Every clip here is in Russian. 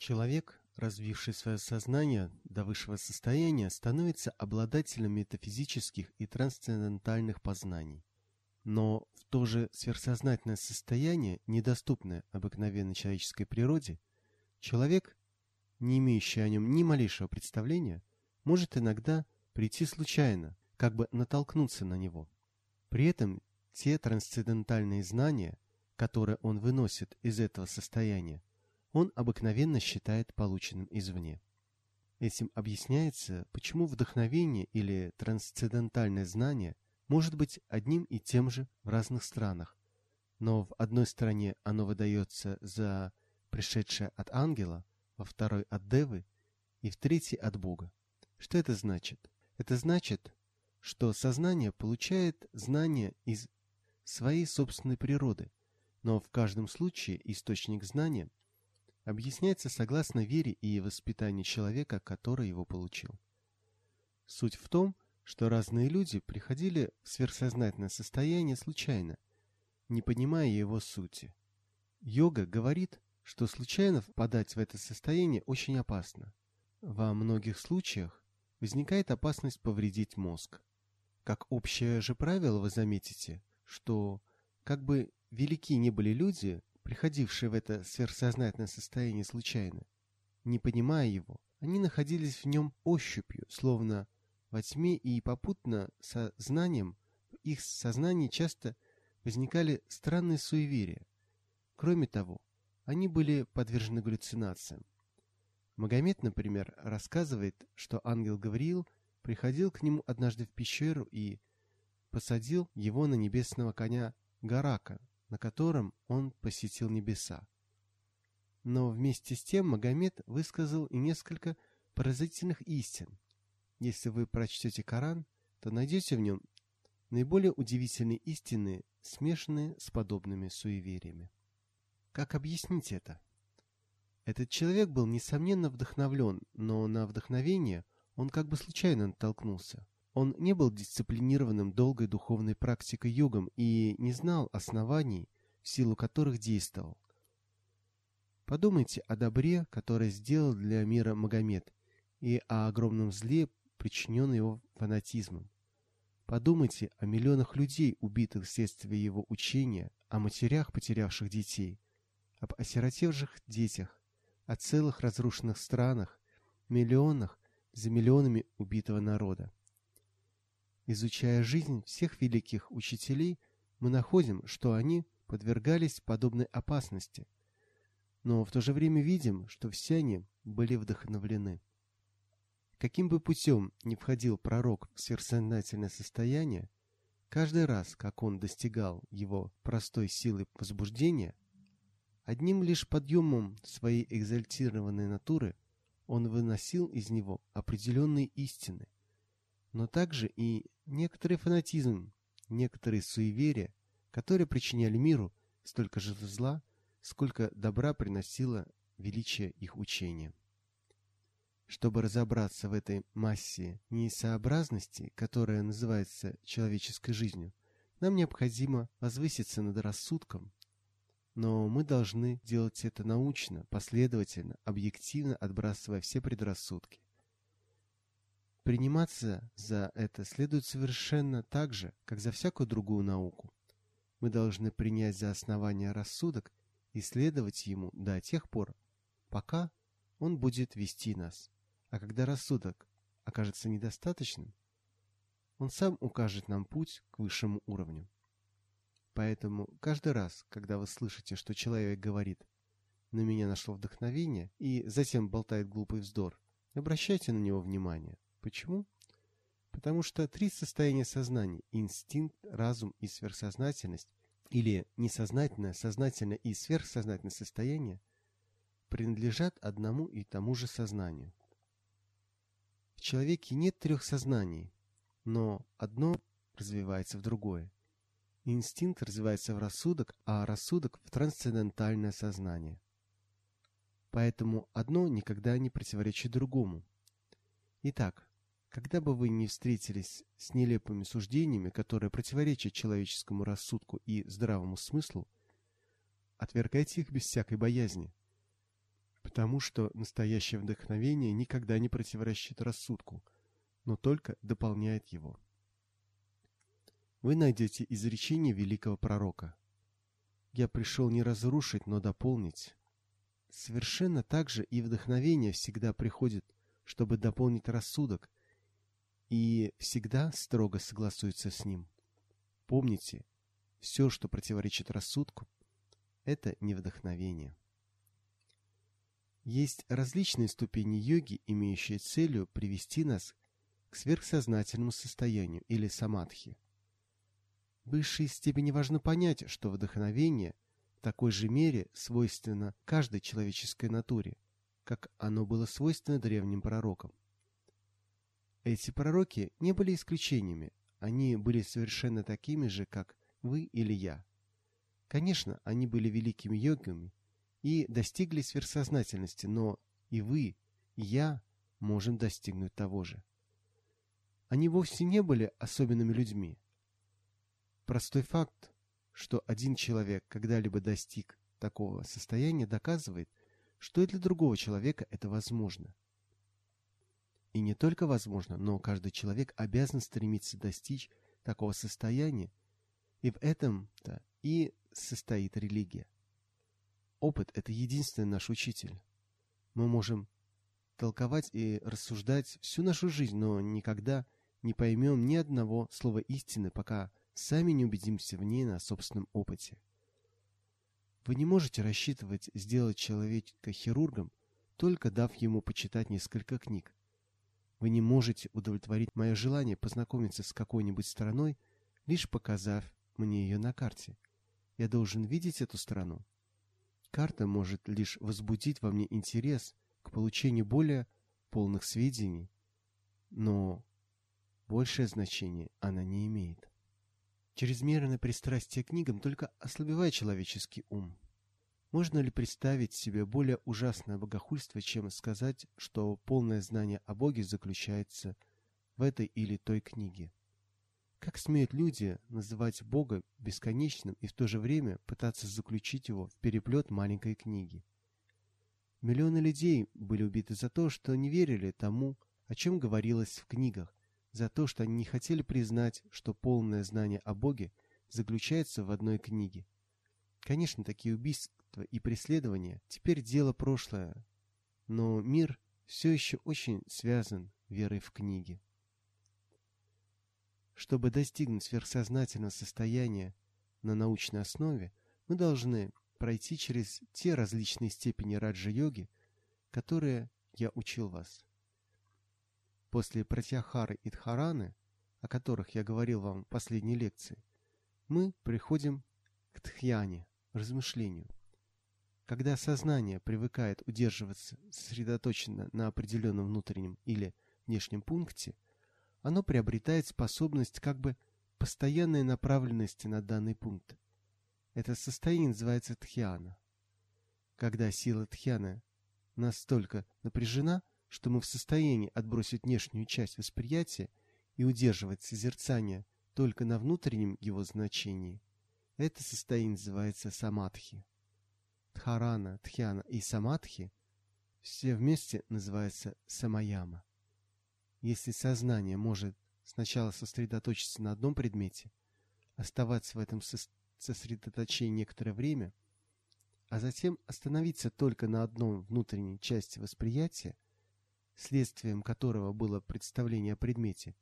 Человек, развивший свое сознание до высшего состояния, становится обладателем метафизических и трансцендентальных познаний. Но в то же сверхсознательное состояние, недоступное обыкновенной человеческой природе, человек, не имеющий о нем ни малейшего представления, может иногда прийти случайно, как бы натолкнуться на него. При этом те трансцендентальные знания, которые он выносит из этого состояния, он обыкновенно считает полученным извне. Этим объясняется, почему вдохновение или трансцендентальное знание может быть одним и тем же в разных странах, но в одной стране оно выдается за пришедшее от ангела, во второй от девы и в третьей от Бога. Что это значит? Это значит, что сознание получает знания из своей собственной природы, но в каждом случае источник знания объясняется согласно вере и воспитанию человека, который его получил. Суть в том, что разные люди приходили в сверхсознательное состояние случайно, не понимая его сути. Йога говорит, что случайно впадать в это состояние очень опасно. Во многих случаях возникает опасность повредить мозг. Как общее же правило вы заметите, что как бы велики ни были люди, приходившие в это сверхсознательное состояние случайно. Не понимая его, они находились в нем ощупью, словно во тьме и попутно со знанием в их сознании часто возникали странные суеверия. Кроме того, они были подвержены галлюцинациям. Магомед, например, рассказывает, что ангел Гавриил приходил к нему однажды в пещеру и посадил его на небесного коня Гарака, на котором он посетил небеса. Но вместе с тем Магомед высказал и несколько поразительных истин. Если вы прочтете Коран, то найдете в нем наиболее удивительные истины, смешанные с подобными суевериями. Как объяснить это? Этот человек был, несомненно, вдохновлен, но на вдохновение он как бы случайно натолкнулся. Он не был дисциплинированным долгой духовной практикой йогом и не знал оснований, в силу которых действовал. Подумайте о добре, которое сделал для мира Магомед, и о огромном зле, причиненном его фанатизмом. Подумайте о миллионах людей, убитых вследствие его учения, о матерях, потерявших детей, об осиротевших детях, о целых разрушенных странах, миллионах за миллионами убитого народа. Изучая жизнь всех великих учителей, мы находим, что они подвергались подобной опасности, но в то же время видим, что все они были вдохновлены. Каким бы путем ни входил пророк в сверхсознательное состояние, каждый раз, как он достигал его простой силы возбуждения, одним лишь подъемом своей экзальтированной натуры он выносил из него определенные истины – но также и некоторый фанатизм, некоторые суеверия, которые причиняли миру столько же зла, сколько добра приносило величие их учения. Чтобы разобраться в этой массе несообразности, которая называется человеческой жизнью, нам необходимо возвыситься над рассудком, но мы должны делать это научно, последовательно, объективно отбрасывая все предрассудки. Приниматься за это следует совершенно так же, как за всякую другую науку. Мы должны принять за основание рассудок и следовать ему до тех пор, пока он будет вести нас. А когда рассудок окажется недостаточным, он сам укажет нам путь к высшему уровню. Поэтому каждый раз, когда вы слышите, что человек говорит «на меня нашло вдохновение» и затем болтает глупый вздор, обращайте на него внимание. Почему? Потому что три состояния сознания – инстинкт, разум и сверхсознательность, или несознательное, сознательное и сверхсознательное состояние – принадлежат одному и тому же сознанию. В человеке нет трех сознаний, но одно развивается в другое. Инстинкт развивается в рассудок, а рассудок в трансцендентальное сознание. Поэтому одно никогда не противоречит другому. Итак, когда бы вы ни встретились с нелепыми суждениями, которые противоречат человеческому рассудку и здравому смыслу, отвергайте их без всякой боязни. потому что настоящее вдохновение никогда не противоречит рассудку, но только дополняет его. Вы найдете изречение великого пророка. «Я пришел не разрушить, но дополнить». Совершенно так же и вдохновение всегда приходит, чтобы дополнить рассудок, и всегда строго согласуется с ним. Помните, все, что противоречит рассудку, это не вдохновение. Есть различные ступени йоги, имеющие целью привести нас к сверхсознательному состоянию или самадхи. В высшей степени важно понять, что вдохновение в такой же мере свойственно каждой человеческой натуре, как оно было свойственно древним пророкам. Эти пророки не были исключениями, они были совершенно такими же, как вы или я. Конечно, они были великими йогами и достигли сверхсознательности, но и вы, и я можем достигнуть того же. Они вовсе не были особенными людьми. Простой факт, что один человек когда-либо достиг такого состояния, доказывает, что и для другого человека это возможно. И не только возможно, но каждый человек обязан стремиться достичь такого состояния, и в этом-то и состоит религия. Опыт – это единственный наш учитель. Мы можем толковать и рассуждать всю нашу жизнь, но никогда не поймем ни одного слова истины, пока сами не убедимся в ней на собственном опыте. Вы не можете рассчитывать сделать человека хирургом, только дав ему почитать несколько книг. Вы не можете удовлетворить мое желание познакомиться с какой-нибудь страной, лишь показав мне ее на карте. Я должен видеть эту страну. Карта может лишь возбудить во мне интерес к получению более полных сведений, но большее значение она не имеет. Чрезмерное пристрастие к книгам только ослабевает человеческий ум. Можно ли представить себе более ужасное богохульство, чем сказать, что полное знание о Боге заключается в этой или той книге? Как смеют люди называть Бога бесконечным и в то же время пытаться заключить его в переплет маленькой книги? Миллионы людей были убиты за то, что не верили тому, о чем говорилось в книгах, за то, что они не хотели признать, что полное знание о Боге заключается в одной книге. Конечно, такие убийства и преследования теперь дело прошлое, но мир все еще очень связан верой в книги. Чтобы достигнуть сверхсознательного состояния на научной основе, мы должны пройти через те различные степени раджа-йоги, которые я учил вас. После Пратьяхары и Дхараны, о которых я говорил вам в последней лекции, мы приходим к Тхьяне, размышлению. Когда сознание привыкает удерживаться сосредоточенно на определенном внутреннем или внешнем пункте, оно приобретает способность как бы постоянной направленности на данный пункт. Это состояние называется тхьяна. Когда сила тхьяна настолько напряжена, что мы в состоянии отбросить внешнюю часть восприятия и удерживать созерцание только на внутреннем его значении, это состояние называется самадхи. Дхарана, Тхьяна и Самадхи все вместе называются самаяма. Если сознание может сначала сосредоточиться на одном предмете, оставаться в этом сосредоточении некоторое время, а затем остановиться только на одном внутренней части восприятия, следствием которого было представление о предмете,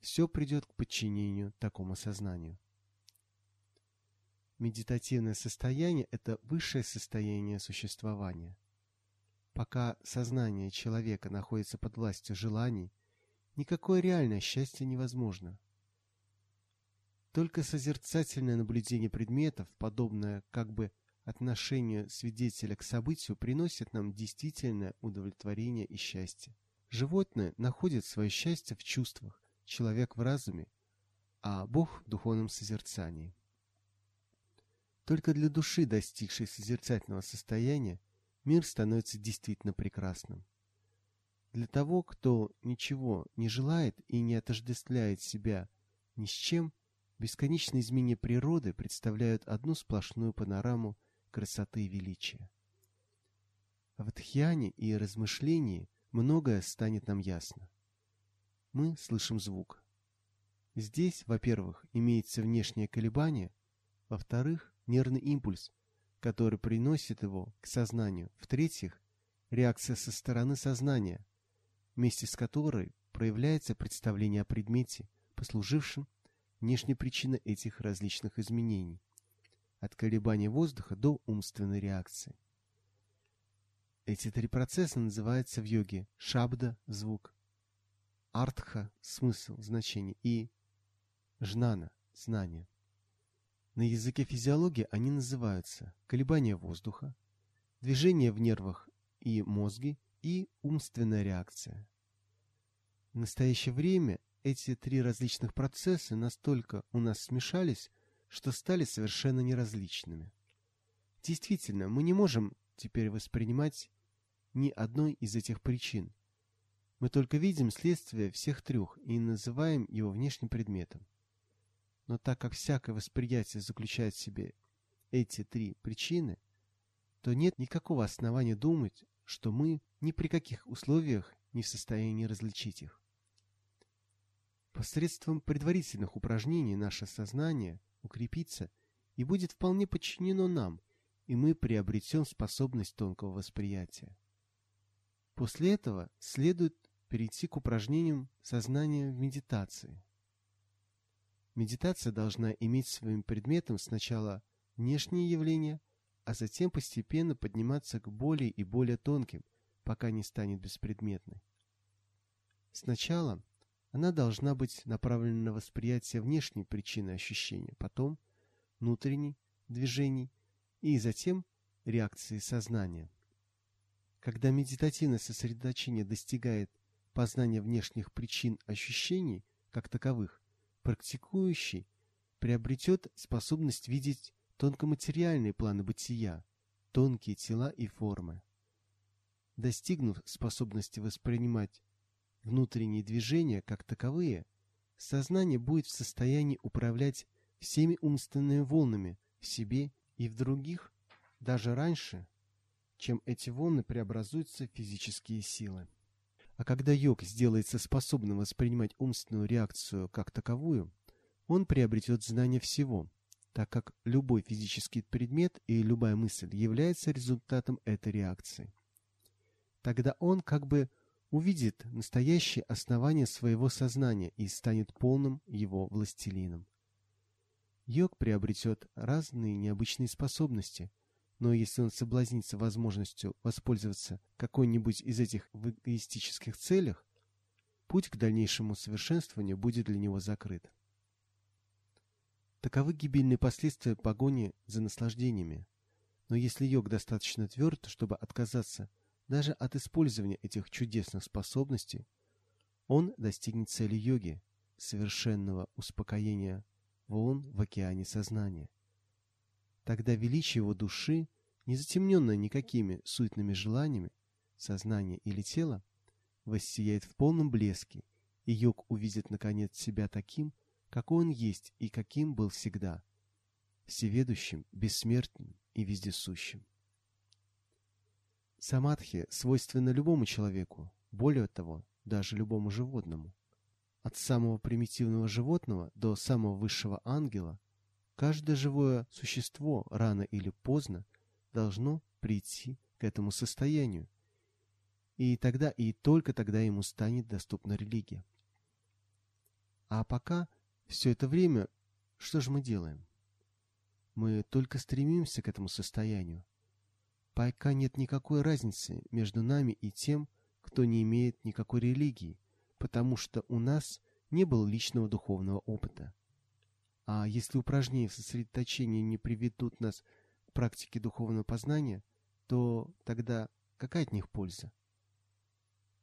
все придет к подчинению такому сознанию. Медитативное состояние – это высшее состояние существования. Пока сознание человека находится под властью желаний, никакое реальное счастье невозможно. Только созерцательное наблюдение предметов, подобное как бы отношению свидетеля к событию приносит нам действительное удовлетворение и счастье. Животное находит свое счастье в чувствах, человек в разуме, а Бог в духовном созерцании. Только для души, достигшей созерцательного состояния, мир становится действительно прекрасным. Для того, кто ничего не желает и не отождествляет себя ни с чем, бесконечные изменения природы представляют одну сплошную панораму красоты и величия. В тхьяне и размышлении многое станет нам ясно. Мы слышим звук. Здесь, во-первых, имеется внешнее колебание, во-вторых, нервный импульс, который приносит его к сознанию, в-третьих, реакция со стороны сознания, вместе с которой проявляется представление о предмете, послужившем внешней причиной этих различных изменений, от колебания воздуха до умственной реакции. Эти три процесса называются в йоге шабда – звук, артха – смысл, значение и жнана – знание. На языке физиологии они называются колебания воздуха, движение в нервах и мозге и умственная реакция. В настоящее время эти три различных процесса настолько у нас смешались, что стали совершенно неразличными. Действительно, мы не можем теперь воспринимать ни одной из этих причин. Мы только видим следствие всех трех и называем его внешним предметом. Но так как всякое восприятие заключает в себе эти три причины, то нет никакого основания думать, что мы ни при каких условиях не в состоянии различить их. Посредством предварительных упражнений наше сознание укрепится и будет вполне подчинено нам, и мы приобретем способность тонкого восприятия. После этого следует перейти к упражнениям сознания в медитации. Медитация должна иметь своим предметом сначала внешние явления, а затем постепенно подниматься к более и более тонким, пока не станет беспредметной. Сначала она должна быть направлена на восприятие внешней причины ощущения, потом внутренней движений и затем реакции сознания. Когда медитативное сосредоточение достигает познания внешних причин ощущений как таковых, практикующий приобретет способность видеть тонкоматериальные планы бытия, тонкие тела и формы. Достигнув способности воспринимать внутренние движения как таковые, сознание будет в состоянии управлять всеми умственными волнами в себе и в других даже раньше, чем эти волны преобразуются в физические силы. А когда йог сделается способным воспринимать умственную реакцию как таковую, он приобретет знание всего, так как любой физический предмет и любая мысль является результатом этой реакции. Тогда он как бы увидит настоящее основание своего сознания и станет полным его властелином. Йог приобретет разные необычные способности, но если он соблазнится возможностью воспользоваться какой-нибудь из этих в эгоистических целях, путь к дальнейшему совершенствованию будет для него закрыт. Таковы гибельные последствия погони за наслаждениями. Но если йог достаточно тверд, чтобы отказаться даже от использования этих чудесных способностей, он достигнет цели йоги, совершенного успокоения волн в океане сознания. Тогда величие его души, не затемненное никакими суетными желаниями, сознания или тела, воссияет в полном блеске, и йог увидит наконец себя таким, какой он есть и каким был всегда, всеведущим, бессмертным и вездесущим. Самадхи свойственна любому человеку, более того, даже любому животному. От самого примитивного животного до самого высшего ангела каждое живое существо рано или поздно должно прийти к этому состоянию, и тогда и только тогда ему станет доступна религия. А пока все это время что же мы делаем? Мы только стремимся к этому состоянию, Пока нет никакой разницы между нами и тем, кто не имеет никакой религии, потому что у нас не было личного духовного опыта. А если упражнения в сосредоточении не приведут нас к практике духовного познания, то тогда какая от них польза?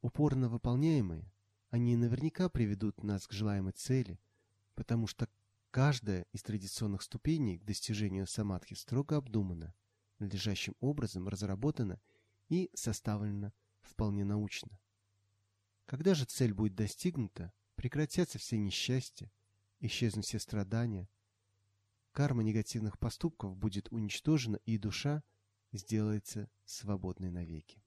Упорно выполняемые, они наверняка приведут нас к желаемой цели, потому что каждая из традиционных ступеней к достижению самадхи строго обдумана – надлежащим образом разработана и составлена вполне научно. Когда же цель будет достигнута, прекратятся все несчастья, исчезнут все страдания, карма негативных поступков будет уничтожена и душа сделается свободной навеки.